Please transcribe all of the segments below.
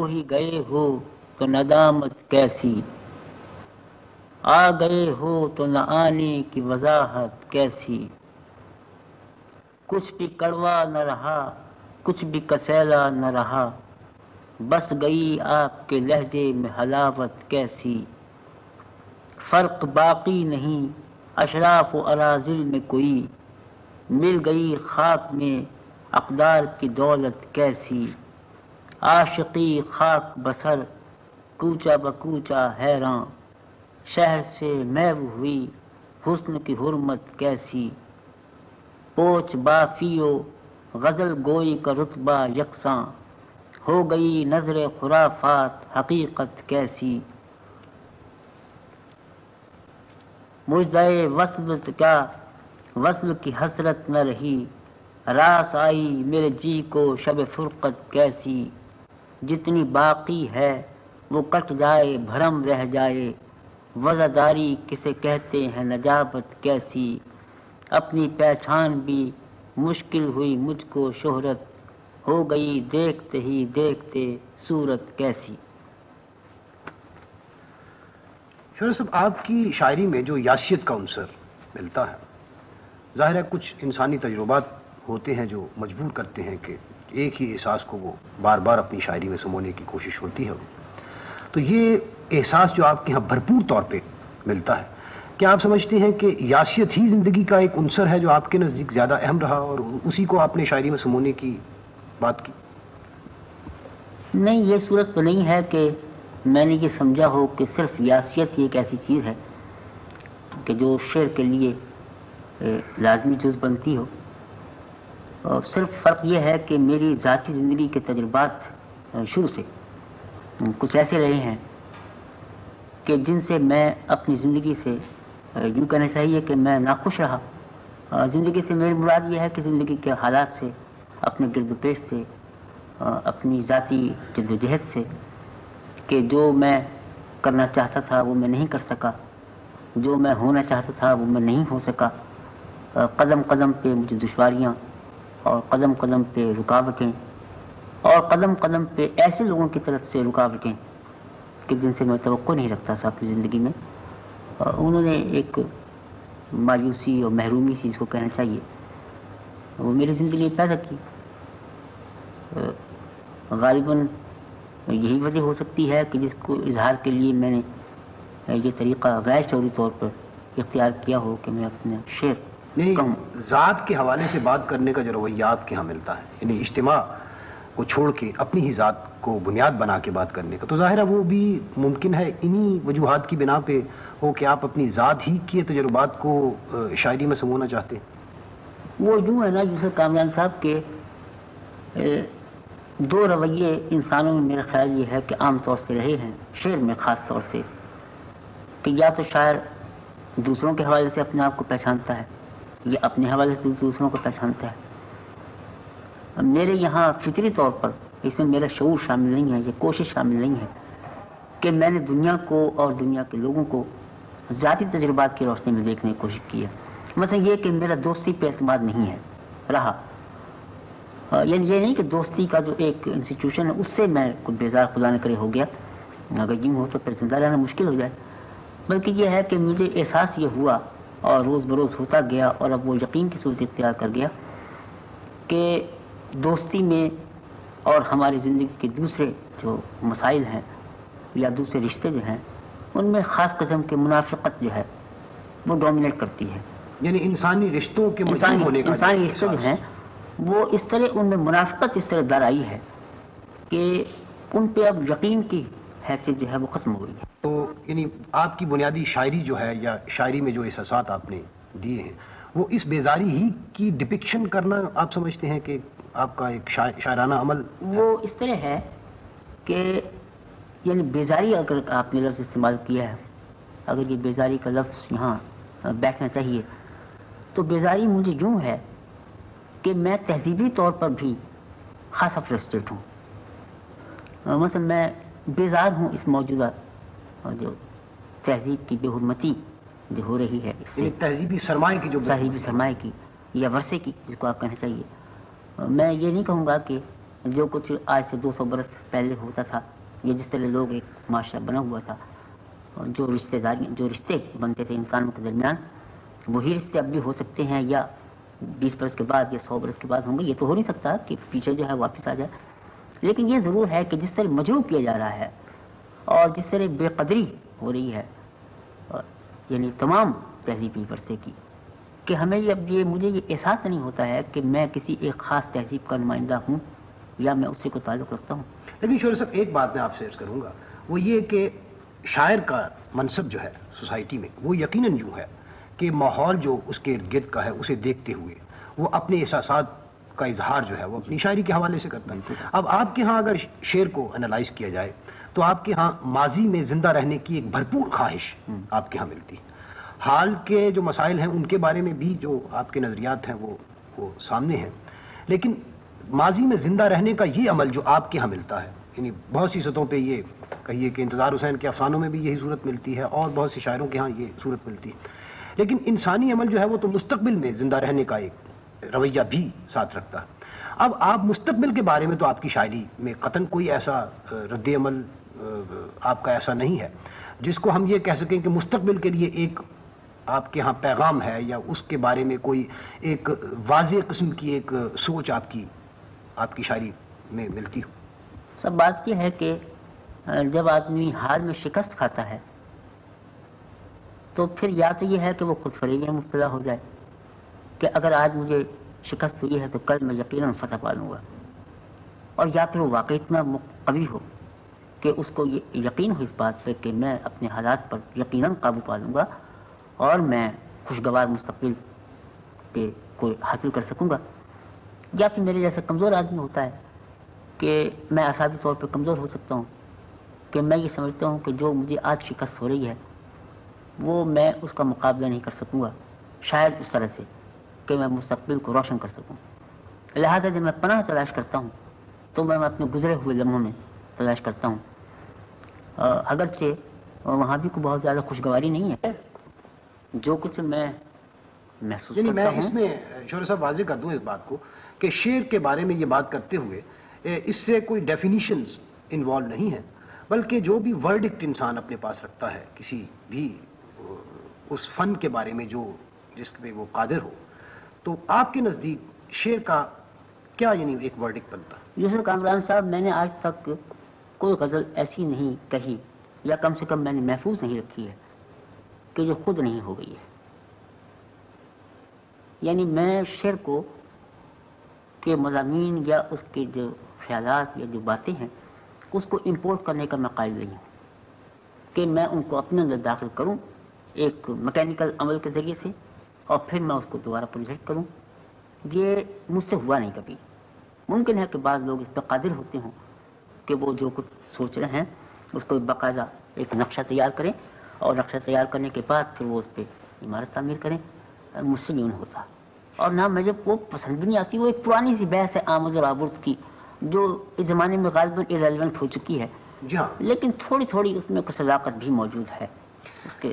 ہی گئے ہو تو ندامت کیسی؟ آ گئے ہو تو نہ آنے کی وضاحت کیسی؟ کچھ بھی کڑوا نہ رہا، کچھ بھی کسیلا نہ رہا، بس گئی آپ کے لہجے میں حلاوت کیسی؟ فرق باقی نہیں، اشراف و ارازل میں کوئی، مل گئی خاک میں اقدار کی دولت کیسی؟ عاشقی خاک بسر کوچا بکوچا حیران۔ شہر سے محو ہوئی، حسن کی حرمت کیسی؟ پوچھ بافیو، غزل گوئی کا رتبہ یکساں۔ ہو گئی نظر خرافات، حقیقت کیسی؟ مجدے وصل کیا؟ وصل کی حسرت نہ رہی۔ راس آئی میرے جی کو شب فرقت کیسی؟ جتنی باقی ہے، وہ کٹ جائے، بھرم رہ جائے۔ وزاداری کسے کہتے ہیں نجابت کیسی؟ اپنی پہچان بھی مشکل ہوئی مجھ کو شہرت۔ ہو گئی دیکھتے ہی دیکھتے صورت کیسی۔ شہر صاحب، آپ کی شاعری میں جو یاسیت کا عنصر ملتا ہے، ظاہر ہے کچھ انسانی تجربات ہوتے ہیں جو مجبور کرتے ہیں کہ ایک ہی احساس کو وہ بار بار اپنی شاعری میں سمونے کی کوشش ہوتی ہے۔ تو یہ احساس جو آپ کے ہاں بھرپور طور پہ ملتا ہے۔ کیا آپ سمجھتے ہیں کہ یاسیت ہی زندگی کا ایک عنصر ہے جو آپ کے نزدیک زیادہ اہم رہا اور اسی کو آپ نے شاعری میں سمونے کی بات کی؟ نہیں، یہ صورت تو نہیں ہے کہ میں نے یہ سمجھا ہو کہ صرف یاسیت ہی ایک ایسی چیز ہے کہ جو شعر کے لیے لازمی جز بنتی ہو۔ اور صرف فرق یہ ہے کہ میری ذاتی زندگی کے تجربات شروع سے کچھ ایسے رہے ہیں کہ جن سے میں اپنی زندگی سے یوں کہنا چاہیے کہ میں ناخوش رہا۔ زندگی سے میری مراد یہ ہے کہ زندگی کے حالات سے، اپنے گرد و پیش سے اپنی ذاتی جد و جہد سے کہ جو میں کرنا چاہتا تھا وہ میں نہیں کر سکا، جو میں ہونا چاہتا تھا وہ میں نہیں ہو سکا۔ قدم قدم پہ مجھے دشواریاں اور قدم قدم پہ رکاوٹیں اور قدم قدم پہ ایسے لوگوں کی طرف سے رکاوٹیں کہ جن سے میں توقع نہیں رکھتا تھا اپنی زندگی میں۔ انہوں نے ایک مایوسی اور محرومی سی اس کو کہنا چاہیے۔ وہ میری زندگی میں پیدا کی۔ غالباً یہی وجہ ہو سکتی ہے کہ جس کو اظہار کے لیے میں نے یہ طریقہ غیر شعوری طور پر اختیار کیا ہو کہ میں اپنے شعر کہوں ذات کے حوالے سے بات کرنے کا جو رویہ آپ کے ہاں ملتا ہے یعنی اجتماع کو چھوڑ کے اپنی ہی ذات کو بنیاد بنا کے بات کرنے کا۔ تو ظاہر ہے وہ بھی ممکن ہے انہی وجوہات کی بنا پہ ہو کہ آپ اپنی ذات ہی کے تجربات کو شاعری میں سمونا چاہتے ہیں۔ وہ یوں ہے نا یوسف کامران صاحب کے دو رویے انسانوں میں میرا خیال یہ ہے کہ عام طور سے رہے ہیں شعر میں خاص طور سے کہ یا تو شاعر دوسروں کے حوالے سے اپنے آپ کو پہچانتا ہے یا اپنے حوالے سے دوسروں کو پہچانتا ہے۔ میرے یہاں فطری طور پر اس میں میرا شعور شامل نہیں ہے، یہ کوشش شامل نہیں ہے کہ میں نے دنیا کو اور دنیا کے لوگوں کو ذاتی تجربات کی روشنی میں دیکھنے کی کوشش کی ہے۔ مثلا یہ کہ میرا دوستی پہ اعتماد نہیں ہے، رہا۔ یعنی یہ نہیں کہ دوستی کا جو ایک انسٹیٹیوشن ہے، اس سے میں کچھ بیزار، خدا نہ کرے ہو گیا۔ اگر یوں ہو تو پھر زندہ رہنا مشکل ہو جائے۔ بلکہ یہ ہے کہ مجھے احساس یہ ہوا اور روز بروز ہوتا گیا اور اب وہ یقین کی صورت اختیار کر گیا کہ دوستی میں اور ہماری زندگی کے دوسرے جو مسائل ہیں یا دوسرے رشتے جو ہیں ان میں خاص قسم کے منافقت جو ہے وہ ڈومینیٹ کرتی ہے۔ یعنی انسانی رشتوں کے انسانی انسانی رشتے جو ہیں وہ اس طرح ان میں منافقت اس طرح در آئی ہے کہ ان پہ اب یقین کی حیثیت جو ہے وہ ختم ہو گئی ہے۔ تو یعنی آپ کی بنیادی شاعری جو ہے یا شاعری میں جو احساسات آپ نے دیے ہیں وہ اس بیزاری ہی کی ڈپکشن کرنا آپ سمجھتے ہیں کہ آپ کا ایک شاعرانہ عمل وہ اس طرح ہے کہ یعنی بیزاری اگر آپ نے لفظ استعمال کیا ہے اگر یہ بیزاری کا لفظ یہاں بیٹھنا چاہیے تو بیزاری مجھے یوں ہے کہ میں تہذیبی طور پر بھی خاصا فرسٹریٹ ہوں مثلا میں بیزار ہوں اس موجودہ جو تہذیب کی بے حرمتی جو ہو رہی ہے اس سے یعنی تہذیبی سرمایہ کی جو تہذیبی سرمایہ کی یا ورثے کی جس کو آپ کہنا چاہیے۔ میں یہ نہیں کہوں گا کہ جو کچھ آج سے دو سو برس پہلے ہوتا تھا یہ جس طرح لوگ ایک معاشرہ بنا ہوا تھا اور جو رشتہ داری جو رشتے بنتے تھے انسانوں کے درمیان وہی رشتے اب بھی ہو سکتے ہیں یا بیس برس کے بعد یا سو برس کے بعد ہوں گے یہ تو ہو نہیں سکتا کہ پیچھے جو ہے واپس آ جائے۔ لیکن یہ ضرور ہے کہ جس طرح مجروع کیا جا رہا ہے اور جس طرح بے قدری ہو رہی ہے یعنی تمام تہذیبی ورثے کی، کہ ہمیں یہ اب یہ، مجھے یہ احساس نہیں ہوتا ہے کہ میں کسی ایک خاص تہذیب کا نمائندہ ہوں یا میں اس سے کوئی تعلق رکھتا ہوں۔ لیکن شور صاحب، ایک بات میں آپ سے عرض کروں گا، وہ یہ کہ شاعر کا منصب جو ہے سوسائٹی میں، وہ یقیناً یوں ہے کہ ماحول جو اس کے ارد گرد کا ہے، اسے دیکھتے ہوئے وہ اپنے احساسات کا اظہار جو ہے وہ اپنی شاعری کے حوالے سے کرتا ہے۔ اب آپ کے ہاں اگر شعر کو انالائز کیا جائے، تو آپ کے ہاں ماضی میں زندہ رہنے کی ایک بھرپور خواہش آپ کے ہاں ملتی۔ ہے حال کے جو مسائل ہیں، ان کے بارے میں بھی جو آپ کے نظریات ہیں، وہ وہ سامنے ہیں۔ لیکن ماضی میں زندہ رہنے کا یہ عمل جو آپ کے ہاں ملتا ہے یعنی بہت سی سطحوں پہ یہ کہیے کہ انتظار حسین کے افسانوں میں بھی یہی صورت ملتی ہے اور بہت سے شاعروں کے ہاں یہ صورت ملتی ہے۔ لیکن انسانی عمل جو ہے وہ تو مستقبل میں زندہ رہنے کا ایک رویہ بھی ساتھ رکھتا۔ اب آپ مستقبل کے بارے میں تو آپ کی شاعری میں قطن کوئی ایسا رد عمل آپ کا ایسا نہیں ہے۔ جس کو ہم یہ کہہ سکیں کہ مستقبل کے لیے ایک آپ کے ہاں پیغام ہے یا اس کے بارے میں کوئی ایک واضح قسم کی ایک سوچ آپ کی آپ کی شاعری میں ملتی ہو۔ سب بات یہ ہے کہ جب آدمی حال میں شکست کھاتا ہے، تو پھر یا تو یہ ہے کہ وہ خود فریب میں مبتلا ہو جائے۔ کہ اگر آج مجھے شکست ہوئی ہے تو کل میں یقیناً فتح پا لوں گا۔ اور یا پھر وہ واقع اتنا قوی ہو کہ اس کو یہ یقین ہو اس بات پہ کہ میں اپنے حالات پر یقیناً قابو پا لوں گا اور میں خوشگوار مستقبل پہ کوئی حاصل کر سکوں گا۔ یا پھر میرے جیسے کمزور آدمی ہوتا ہے کہ میں اعصابی طور پہ کمزور ہو سکتا ہوں کہ میں یہ سمجھتا ہوں کہ جو مجھے آج شکست ہو رہی ہے وہ میں اس کا مقابلہ نہیں کر سکوں گا، شاید اس طرح سے۔ کہ میں مستقبل کو روشن کر سکوں۔ لہٰذا جب میں پناہ تلاش کرتا ہوں تو میں اپنے گزرے ہوئے لمحوں میں تلاش کرتا ہوں۔ اگرچہ وہاں بھی کوئی بہت زیادہ خوشگواری نہیں ہے جو کچھ میں محسوس یعنی میں اس میں شور صاحب واضح کر دوں اس بات کو کہ شعر کے بارے میں یہ بات کرتے ہوئے اس سے کوئی ڈیفینیشنز انوالو نہیں ہیں بلکہ جو بھی ورڈکٹ انسان اپنے پاس رکھتا ہے کسی بھی اس فن کے بارے میں جو جس پہ وہ قادر ہو تو آپ کے نزدیک شعر کا کیا یعنی ایک ورڈکٹ بنتا؟ یوسف کامران صاحب، میں نے آج تک کوئی غزل ایسی نہیں کہی، یا کم سے کم میں نے محفوظ نہیں رکھی ہے کہ جو خود نہیں ہو گئی ہے۔ یعنی میں شعر کو کے مضامین یا اس کے جو خیالات یا جو باتیں ہیں، اس کو امپورٹ کرنے کا میں قائل نہیں ہوں۔ کہ میں ان کو اپنے اندر داخل کروں ایک مکینیکل عمل کے ذریعے سے اور پھر میں اس کو دوبارہ پروجیکٹ کروں۔ یہ مجھ سے ہوا نہیں کبھی۔ ممکن ہے کہ بعض لوگ اس پہ قادر ہوتے ہوں کہ وہ جو کچھ سوچ رہے ہیں اس کو باقاعدہ ایک نقشہ تیار کریں اور نقشہ تیار کرنے کے بعد پھر وہ اس پہ عمارت تعمیر کریں۔ مجھ سے نہیں ہوتا۔ اور نہ مجھے وہ پسند بھی نہیں آتی وہ ایک پرانی سی بحث ہے آمد اور آبرد کی جو اس زمانے میں غالباً ارریلیونٹ ہو چکی ہے۔ جی ہاں۔ لیکن تھوڑی تھوڑی اس میں کچھ صداقت بھی موجود ہے۔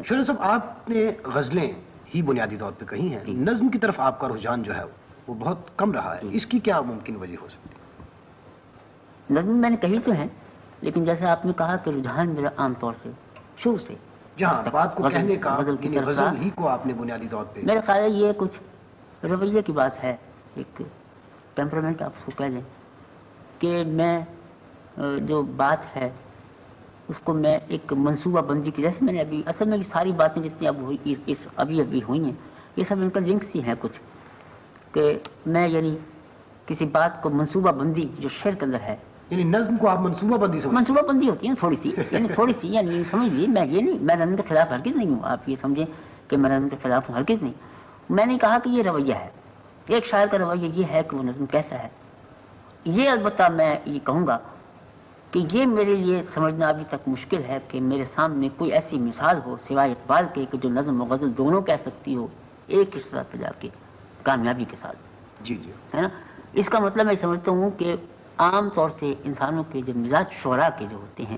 شروع صاحب آپ نے غزلیں ہی بنیادی طور پہ کہی ہیں۔ نظم کی طرف آپ کا رجحان جو ہے وہ بہت کم رہا ہے۔ اس کی کیا ممکن وجہ ہو سکتی ہے نظم میں نے کہی تو ہیں لیکن جیسے آپ نے کہا کہ رجحان میرا عام طور سے شروع سے جہاں بات کو کہنے کا یعنی غزل ہی کو آپ نے بنیادی طور پہ میرا خیال ہے یہ کچھ رویے کی بات ہے ایک ٹیمپرمنٹ آپ کو کہہ لیں کہ میں جو بات ہے اس کو میں ایک منصوبہ بندی کی جیسے میں نے ابھی اصل میں یہ ساری باتیں جتنی اب ہوئی اس ابھی ابھی ہوئی ہیں یہ سب ان کا لنکس ہی ہیں کچھ۔ کہ میں یعنی کسی بات کو منصوبہ بندی جو شعر کے اندر ہے یعنی نظم کو آپ منصوبہ بندی سمجھتے منصوبہ بندی ہوتی ہے تھوڑی سی۔ یعنی تھوڑی سی یعنی سمجھ لیجیے میں یہ نہیں میں نظم کے خلاف ہرگز نہیں ہوں آپ یہ سمجھیں کہ میں نظم کے خلاف ہوں ہرگز نہیں۔ میں نے کہا کہ یہ رویہ ہے۔ ایک شاعر کا رویہ یہ ہے کہ وہ نظم کیسا ہے۔ یہ البتہ میں یہ کہوں گا کہ یہ میرے لیے سمجھنا ابھی تک مشکل ہے کہ میرے سامنے کوئی ایسی مثال ہو سوائے اقبال کے کہ جو نظم و غزل دونوں کہہ سکتی ہو ایک اس طرح پہ جا کے کامیابی کے ساتھ۔ جی جی۔ ہے نا؟ اس کا مطلب میں سمجھتا ہوں کہ عام طور سے انسانوں کے جو مزاج شعراء کے جو ہوتے ہیں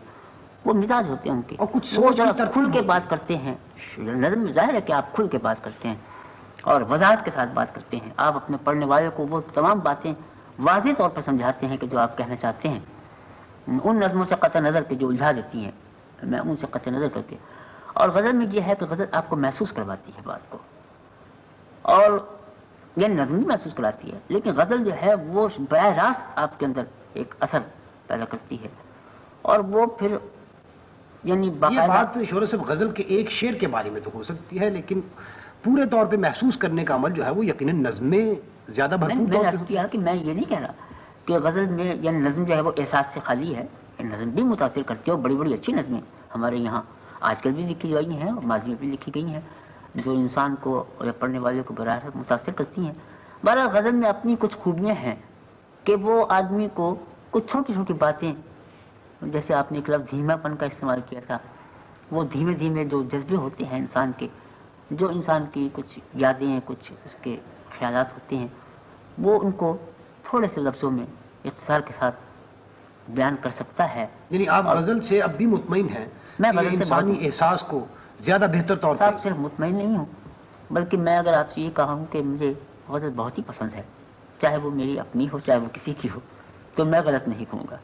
وہ مزاج ہوتے ہیں ان کے۔ اور کچھ وہ کھل کے بات کرتے ہیں نظم میں ظاہر ہے کہ آپ کھل کے بات کرتے ہیں اور وضاحت کے ساتھ بات کرتے ہیں۔ آپ اپنے پڑھنے والے کو وہ تمام باتیں واضح طور پر سمجھاتے ہیں کہ جو آپ کہنا چاہتے ہیں۔ ان نظموں سے قطع نظر کے جو الجھا دیتی ہیں میں ان سے قطع نظر کر کے۔ اور غزل میں یہ ہے کہ غزل آپ کو محسوس کرواتی ہے بات کو۔ اور یہ نظم بھی محسوس کراتی ہے لیکن غزل جو ہے وہ براہ راست آپ کے اندر ایک اثر پیدا کرتی ہے۔ اور وہ پھر یعنی یہ بات شور صاحب غزل کے ایک شعر کے بارے میں تو ہو سکتی ہے لیکن پورے طور پہ محسوس کرنے کا عمل جو ہے وہ یقیناً نظمیں زیادہ بھرپور طور کیا کہ میں یہ نہیں کہہ رہا کہ غزل میں یعنی نظم جو ہے وہ احساس سے خالی ہے یعنی نظم بھی متاثر کرتی ہے اور بڑی بڑی اچھی نظمیں ہمارے یہاں آج کل بھی لکھی گئی ہیں اور ماضی میں بھی لکھی گئی ہیں۔ جو انسان کو یا پڑھنے والے کو براہ راست متاثر کرتی ہیں۔ بارہ غزل میں اپنی کچھ خوبیاں ہیں کہ وہ آدمی کو کچھ چھوٹی چھوٹی باتیں، جیسے آپ نے ایک لفظ دھیما پن کا استعمال کیا تھا، وہ دھیمے دھیمے جو جذبے ہوتے ہیں انسان کے، جو انسان کی کچھ یادیں، کچھ اس کے خیالات ہوتے ہیں، وہ ان کو تھوڑے سے لفظوں میں اختصار کے ساتھ بیان کر سکتا ہے۔ یعنی آپ غزل سے اب بھی مطمئن ہیں میں انسانی احساس کو زیادہ بہتر طور پر صرف مطمئن نہیں ہوں بلکہ میں اگر آپ سے یہ کہا ہوں کہ مجھے غزل بہت ہی پسند ہے چاہے وہ میری اپنی ہو چاہے وہ کسی کی ہو تو میں غلط نہیں کہوں گا۔